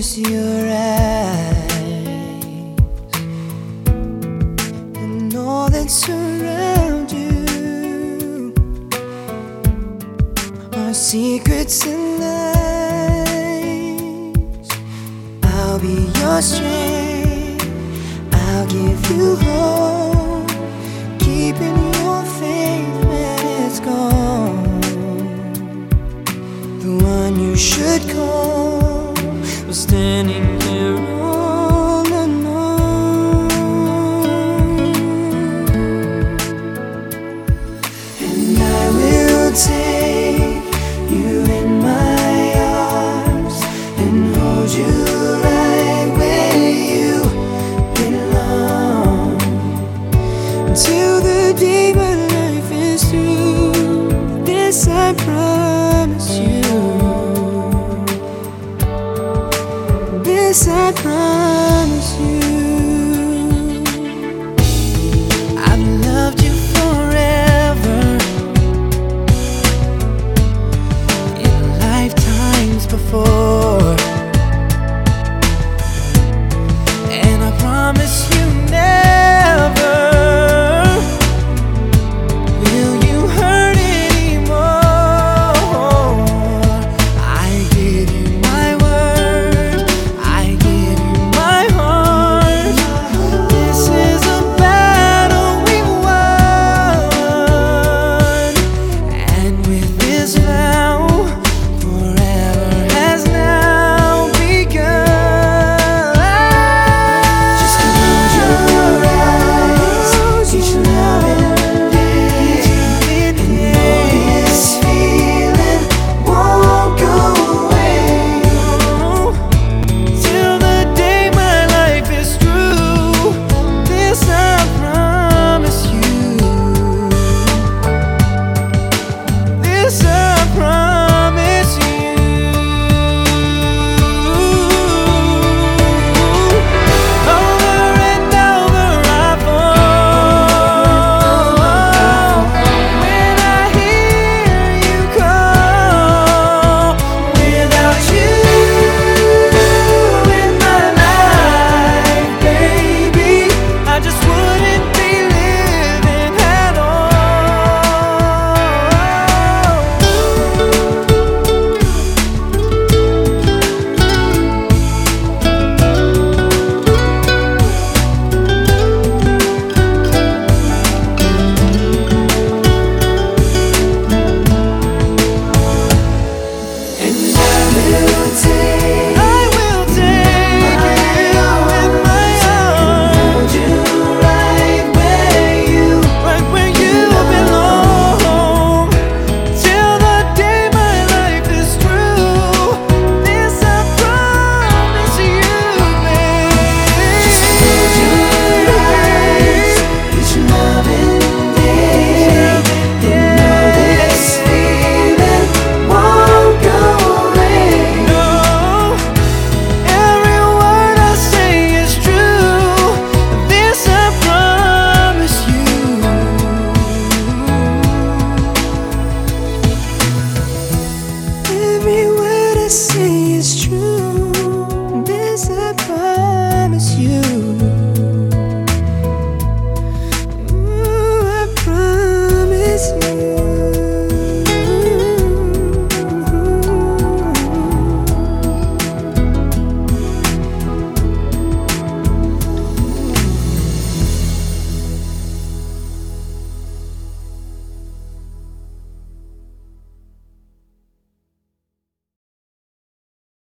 to your eyes, and all that surround you are secrets and lies. Standing there all alone. And I will take you in my arms and hold you right where you belong until the day my life is through. This I promise this I promise you. I've loved you forever. Lifetimes before. And I promise you